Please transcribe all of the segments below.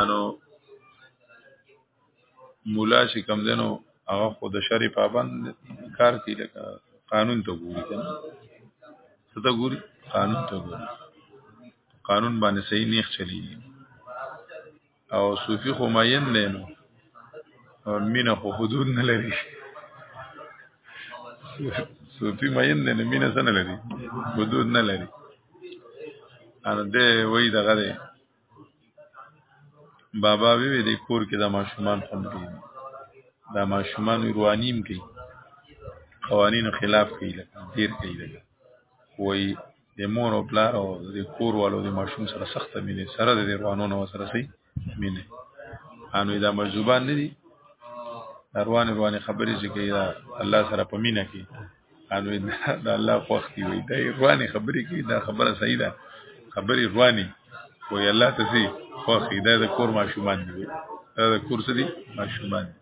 انو مولا چې کم دنو هغه خود شری پابند کار کوي لکه قانون ته ګوري کنه څه ته ګوري قانون ته ګوري قانون باندې صحیح نیخ چلی او صوفي خو ماین نه نو مینه خو حدود نه لري صوفي ماین نه مینه څه نه لري حدود نه لري ان دې وای دغه دی بابا وی وی د کور کې د ماشومان خوند کوي دا ماشومان روانیم کوي قوانینو خلاف کوي لکه ډیر کوي لکه وای د مور او پلار او د کور والو د ماشوم سره سخت مینه سره د روانو نو سره سي مینه انو دا مجذوبان نه دي روان روان خبرې چې کوي الله سره په مینه کې انو دا الله خوختي وي دا روان خبرې کوي دا خبره صحیح ده خبرې رواني وي الله تسي خوخي دا د کور ماشومان دي دا د کور سړي ماشومان دي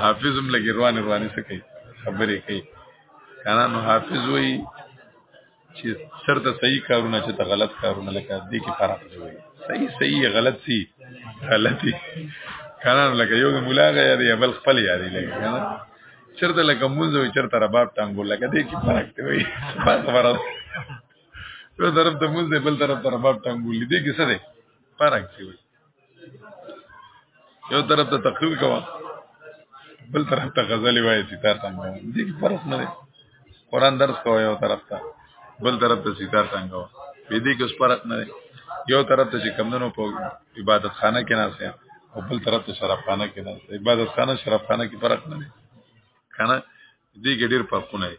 حافظ هم لګي روان روان څه کوي خبرې کوي کنه نو حافظ وایي چې سر ته صحیح کارونه چې ته غلط کارونه لکه دې کې فرق دی وایي صحیح صحیح غلط سي غلطي کنه لکه یو مولا غیا دی بل خپل یاري لګي کنه چرته لکه مونږ وي چرته رباب ټانګو لکه دې کې فرق دی وایي خبره یو طرف ته مونږ بل طرف ته رباب ټانګو لیدې کې څه دی فرق دی وایي یو طرف ته تقریر کوا بل طرف ته غزل وایي ستاره څنګه دي فرق نه دی قران درس کوي یو طرف ته بل طرف ته سیتار څنګه وي دې کې اوس فرق نه دی یو طرف ته چې کمندونو په عبادت خانه کې ناسه او بل طرف ته شراب خانه کې ناسه عبادت خانه شراب خانه کې فرق نه دی کنه دې کې ډېر فرقونه دي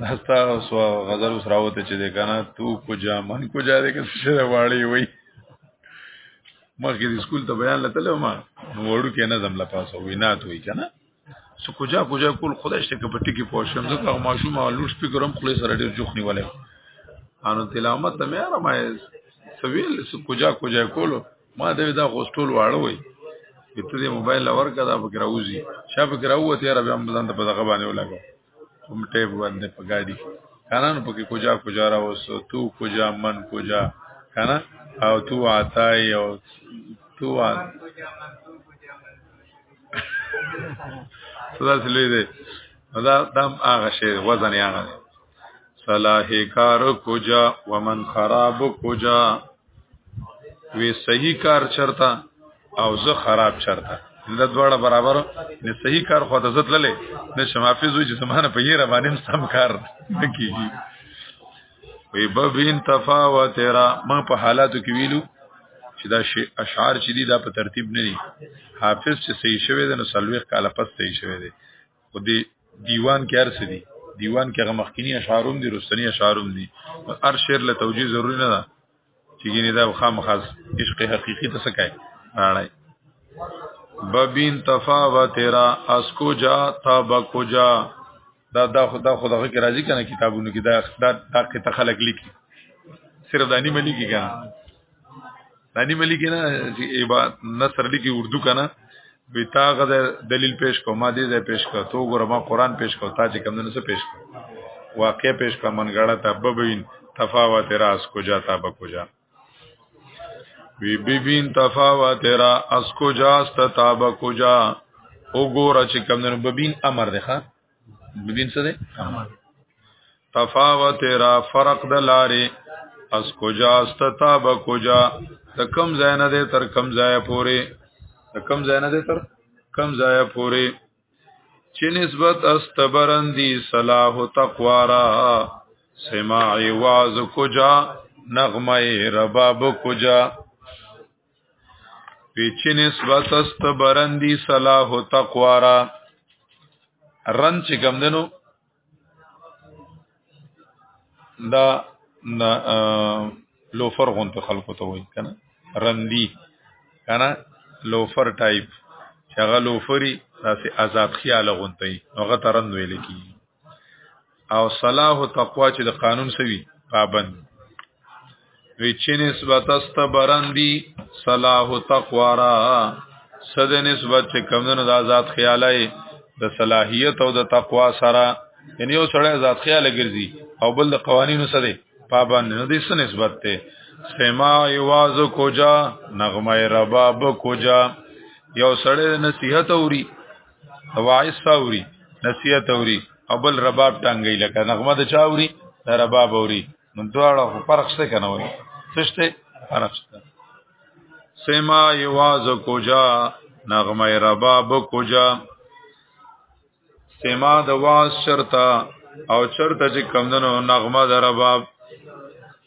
داستا سو غزل سره وته چې ده کنه تو کو جا من کو جا دې کې څه واړی وای مخکې د سکول ته بیان لته ما نو وړو کې نه زم لپاسه وینات وای کنه سو کو جا کو جا کول خدای شته کې پټی کې پوښم زه کوم ماشوم لوډ سپیکرم خپل سره ډیر جوخ نیولای انو تلاوت مې را ما سویل سو کو جا کو جا کولو ما ته دا غوستول واړه وای کته دې موبایل لور کا دا پکې راوځي شا پکې راووت یاره بیا هم ځان ته په دغه باندې ولاګو کوم ټیپ باندې په ګاډي کانان پکې کوجا کوجا راوسو تو کوجا من کوجا کنه او تو عطای او تو عط صدا سلی دی دا دم هغه شی وزن یې هغه صلاح کار کوجا ومن خراب کوجا وی صحیح کار چرتا او زه خراب چرتا د دواړه برابر نه صحیح کار خو ته زت للی نه شمافیز وی چې زمانه په یره باندې سم کار کیږي وی ببین تفاوت را ما په حالاتو کې ویلو چې دا شی اشعار چې دي دا په ترتیب نه دي حافظ چې صحیح شوی دی نو سلويخ کاله پس صحیح شوی دی او دی دیوان کې ارسه دي دیوان کې هغه مخکینی اشعاروم دي رستنی اشعاروم دي هر شعر له توجیه ضروری نه ده چې ګینه دا خامخاص عشق حقيقي ته سکای راړای ببین تفاوت را اس کو جا تب کو جا دا دا خدا خدا کې راځي کنه کتابونو کې دا دا کې تخلق لیکي صرف دانی ملي کې کنه دانی ملي کنه چې ایبا نصر لیکي اردو کنه وی تا غد دلیل پیش کو ما دې ځای پیش کو تو ګور ما قران پیش کو تا چې کم نه پیش کو واقع پیش کا من غړه ته ببین تفاوت راس کو جا تا بکو جا وی ببین تفاوت را اس کو جا است تا بکو جا او ګور چې کم نه ببین امر ده مبین څه دی تفاوت را فرق د لارې اس کجا استتا به کجا د کم ځای نه دی تر کم ځای پورې د کم ځای نه دی تر کم ځای پورې چې نسبت استبرندی صلاح تقوارا سماع واز کجا نغمه رباب کجا پیچی نسبت است برندی صلاح و تقوارا رند چی کم دنو دا دا لوفر غونته خلکو ته وای کنه رندی کنه لوفر ټایپ چې هغه لوفری داسې آزاد خیال غونته هغه ترند ویل کی او صلاح او تقوا چې د قانون سوي پابند وی چې نسبت است برندي صلاح او تقوا را صد نسبت چې کمونو د آزاد خیالای د صلاحیت او د تقوا سره یعنی یو سړی آزاد خیال ګرځي او بل د قوانینو سره پابند نه دي سره نسبت ته سما یواز کوجا نغمه رباب کوجا یو سړی نصیحت اوري واعظ تاوري نصیحت اوري او بل رباب ټانګي لکه نغمه د چاوري د رباب اوري نو دواړه خو فرق څه کنه وي څه فرق شته سما یواز کوجا نغمه رباب کوجا سما د واز شرطه او چرته چې کمندنو نغمه د رباب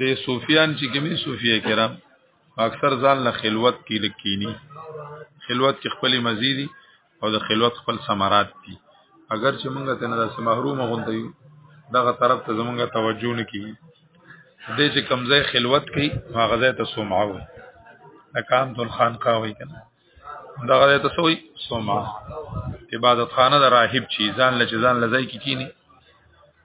د صوفیان چې کومي صوفیا کرام اکثر ځان له خلوت کې لکینی خلوت کې خپل مزيدي او د خلوت خپل ثمرات دي اگر چې موږ ته نه داسې محروم غونډه یو دغه طرف ته زمونږه توجه نه کیږي دې چې کمزې خلوت کوي هغه ځای ته سمعه وي اکام تل خان قاوي کنه دغه ځای ته سوی سمعه عبادت خانه د راهب چی ځان لچ ځان لځای کی کینی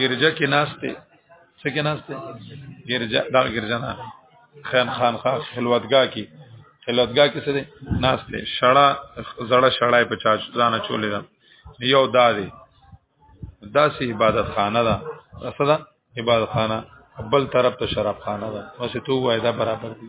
ګرجه کې ناشته څه کې ناشته ګرجه دا ګرجه نه خان خان خان خلوتګا کې خلوتګا کې څه دي ناشته شړا زړه شړا په چا ځانه چولې ده یو دا دی دا سه عبادت خانه ده اصله عبادت خانه بل طرف ته شراب خانه ده واسه تو وای دا برابر دي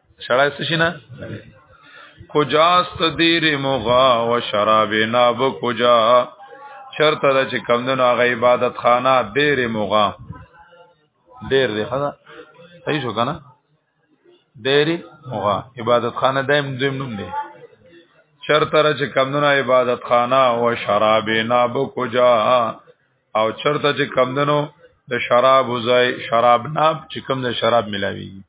سړی څه شي نه کجاست دیر مغا و شراب ناب کجا چرته د چې کمدنو هغه عبادت خانه دیر مغا دیر دی خدا صحیح شو کنه دیر مغا عبادت خانه دایم دویم نوم دی چرته را چې کمدنو عبادت خانه و شراب ناب کجا او چرته چې کمدنو د شراب وزای شراب ناب چې کم د شراب ملاویږي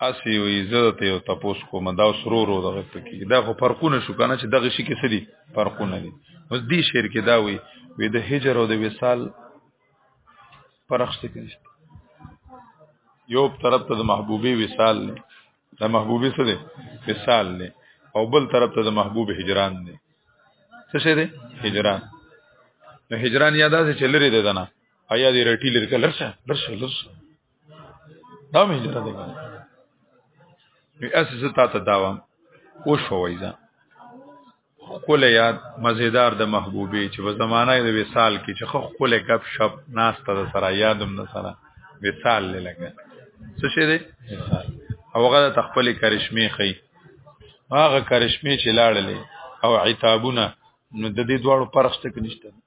اسی وی زه ته یو تپوس کوم دا سرور او دغه پکې دا خو فرقونه شو کنه چې دغه شي کې څه دي فرقونه دي اوس دې شعر کې دا وی وی د هجر او د وصال پرخصه کې نشته یو طرف ته د محبوبي وصال نه د محبوبي څه دي وصال نه او بل طرف ته د محبوب هجران نه څه شه دي هجران نو هجران یاده چې لري ده نه آیا دې رټی لري کله لرشه لرشه لرشه دا مې جره دی وی اساسه تا ته داوام او شوي ځه خپل یاد مزیدار د محبوبې چې په زمانه د وصال کې چې خپل غب شپ ناس ته سره یادم نه سره وصال لګا څه شه دی وصال او هغه د خپل کرشمه خي هغه کرشمه چې لاړلې او عتابونه نو د دې دواړو پرخ څه نشته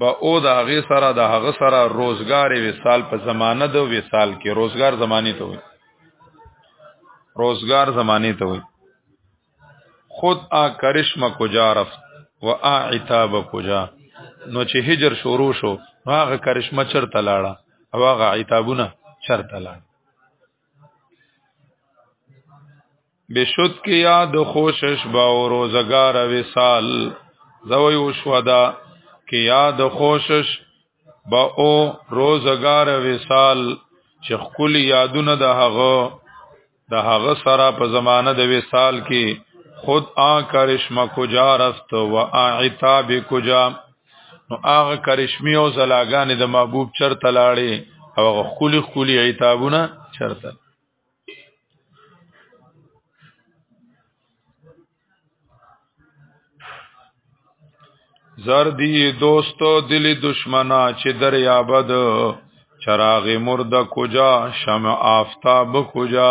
با او د هغه سره د هغه سره روزګار وسال په زمانه د وسال کې روزګار زمانه ته وي روزګار زمانه ته وي خود آ کرشم کجا رفت و آ عتاب کجا نو چې هجر شروع شو هغه کرشمه چرته لاړه او هغه عتابونه چرته لاړه بشد کې یا د خوشش با او روزګار وسال زوی او شودا کې یا د خوشش با او روزګار وسال چې خپل یادونه د هغه د هغه سره په زمانه د وسال کې خود آ کرشمه کجا رفت و آ عتاب کجا نو هغه کرشمی او زلاګان د محبوب چرته لاړې او خولي خولي عتابونه چرته زردی دوست دلی دشمنا چې دریابد چراغ مرد کجا شمع آفتاب کجا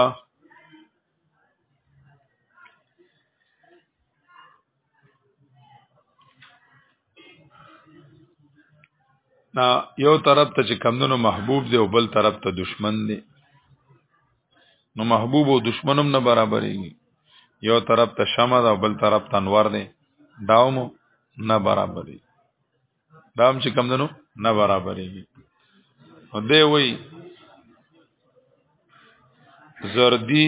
نا یو طرف ته چې کمندونو محبوب دی او بل طرف ته دشمن دی نو محبوب او دشمن هم نه برابرېږي یو طرف ته شمع ده او بل طرف ته انور دی دا هم نه برابرېږي دا هم چې کمندونو نه برابرېږي او دی وایي زردی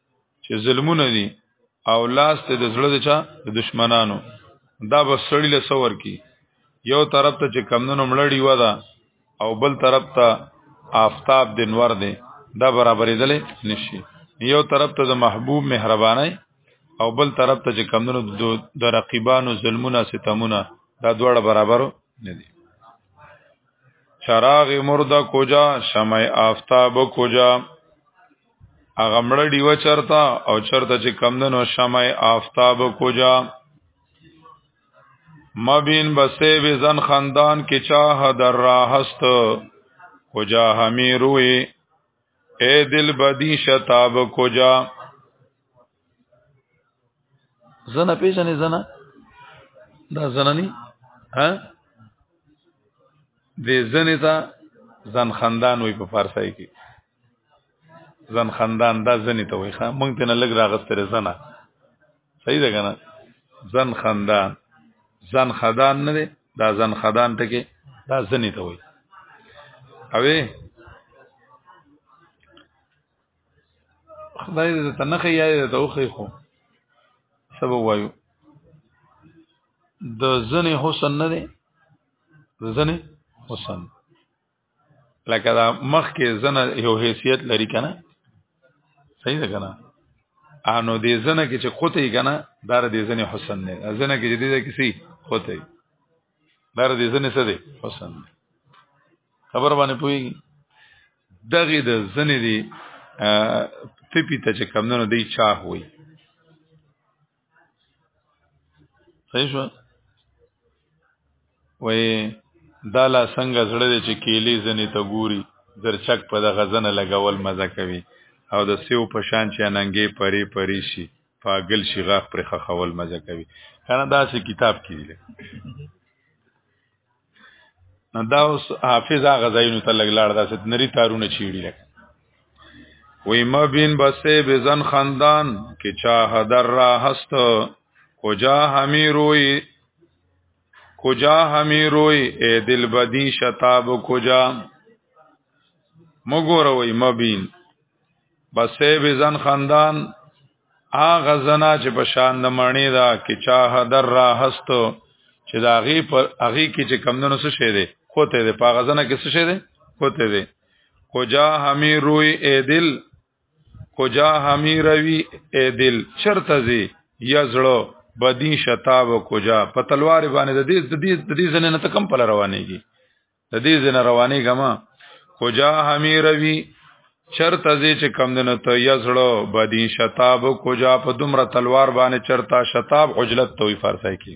چې ظلمونه دي او لاس ته د زړه د چا د دشمنانو دا به سړی له سور کی یو طرف ته چې کمندونو ملړی و دا او بل طرف ته آفتاب د نور دی دا برابرې دلې نشي یو طرف ته د محبوب مهرباني او بل طرف ته چې کمندونو د رقیبانو ظلمونه ستمونه دا دواړه برابرو نه دي چراغ مرده کجا شمع آفتاب کجا هغه مړ دی و چرتا او چرتا چې کم د نو شمع آفتاب کوجا مبین بسې به زن خاندان کې چاه در را هست کوجا همی روي اے دل بدی شتاب کوجا زنه پیژنې زنه دا زنانی ها د زنه ته زن خندان وي په فارسی کې زن خندان دا زنه ته وي ښا مونږ ته نه لګ راغستره زنه صحیح ده کنه زن خندان زن خدان نه دی دا زن خدان ټکی دا زنی ته وای اوی خدای دې ته نه خیا دې ته وخی خو سبا وایو د زنه حسن نه دی د زنه حسن لکه دا مخ کې زنه یو حیثیت لري کنه صحیح ده کنه انو دې زنه کې چې قوتې کنه دار دې زنه حسن نه زنه کې دې دې کې سي قوتې دا د ځنې څه دی حسن دی خبر باندې پوي دغه د ځنې دی تپی ته چې کمندونو دی چاه وي صحیح شو وای دا لا څنګه زړه دی چې کېلې ځنې ته ګوري زرچک په دغه ځنه لګول مزه کوي او د سیو په شان چې اننګې پری پری شي پاګل شي غاخ پر خخول مزه کوي کنه دا سه کتاب کې دی نو دا اوس حافظ هغه ځایونو ته لګلاړ دا ست نری تارونه چیړي لکه وی ما بین بسه بزن خندان که چاه در را هست کجا همی روی کجا همی روی ای دل بدی شتاب کجا مگو روی ما بین بسې بزن خاندان هغه زنا چې په شان د مړنی دا کې چاه در را هستو چې دا غي پر هغه کې چې کمندونو څه شه دي کوته دي په غزنه کې څه شه دي کوته دي کجا همي روي اي دل کجا همي روي اي دل چرته زي یزړو بدی شتاب کجا په تلوار باندې د دې د دې د دې زنه نه تکم پل روانيږي د دې زنه رواني غما کجا همي روي چرته زی چې کم دنه ته یزړو بدی شتاب کجا په دومره تلوار باندې چرتا شتاب عجلت توي فارسی کی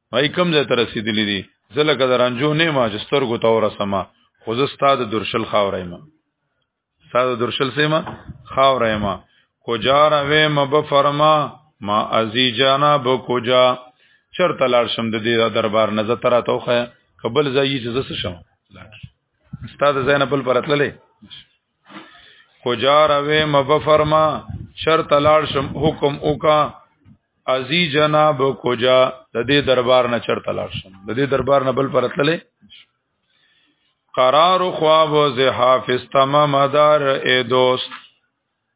مې کم ځای ته رسیدلې دي زه لکه درنجو نه ما چې سترګو ته ورسمه خو زه ستاد درشل خاورې ما ستاد درشل سیمه خاورې ما کجار وې مب فرما ما ازي جانا به کجا چرته لاړ شم د دې دربار نه زه ترا توخه قبل ځای چې زس شم ستاد زینب بل پرتللې کجار وې مبفرما شرط لاړ شم حکم وکا ازي جناب کجا د دې دربار نه چرته لاړ شم د دې دربار نه بل پر تللې قرار خواب و زحافظ تمام دار اے دوست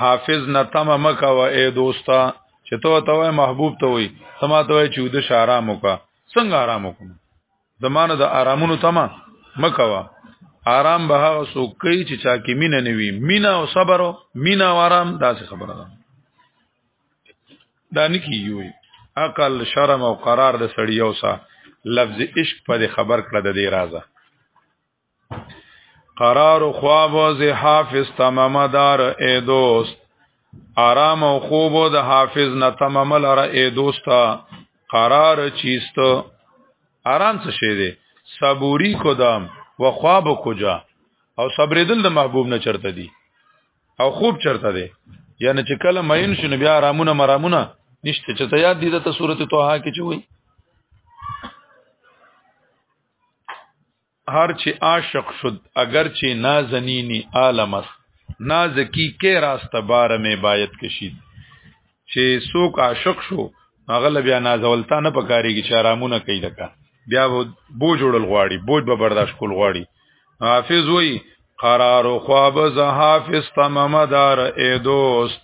حافظ نه تم مکه و اے دوستا چې تو ته وای محبوب ته وای سما ته وای چې د شارام وکا څنګه آرام وکم زمانه د آرامونو تما مکه و آرام به هغه سوکې چې چا کې مینه نوي مینه او صبر او مینه او آرام داسې خبره ده دا نکی یوي عقل شرم او قرار د سړی یو سا لفظ عشق په خبر کړه د دې رازه قرار و خواب و زی حافظ تمام دار ای دوست آرام و خوب و د حافظ نه تمام لار ای دوستا قرار چیست آرام څه شی دی صبوری کدام و خواب کجا او صبر دل د محبوب نه چرته دی او خوب چرته دی یعنی چې کله مین شنو بیا آرامونه مرامونه نشته چې ته یاد دي د سورته توها کې چوي هر چې عاشق شد اگر چې نازنینی عالم است نازکی کې راسته بار مې باید کشید چې څوک عاشق شو هغه بیا نازولتا نه پکاريږي چې آرامونه کوي لکه بیا بو جوړل غواړي بوج به برداشت کول غواړي حافظ وای قرار او خواب ز حافظ تمام دار اے دوست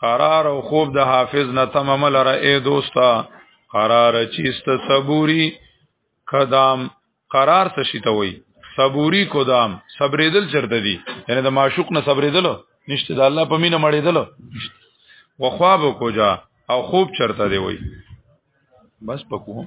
قرار او خوب د حافظ نه تمام لره اے دوستا قرار چیست صبوری کدام قرار څه شي ته وای صبوري کدام صبرېدل چرته دي یعنی د معشوق نه صبرېدل نشته د الله په مینه مړېدل وخواب کوجا او خوب چرته دی وای بس پکو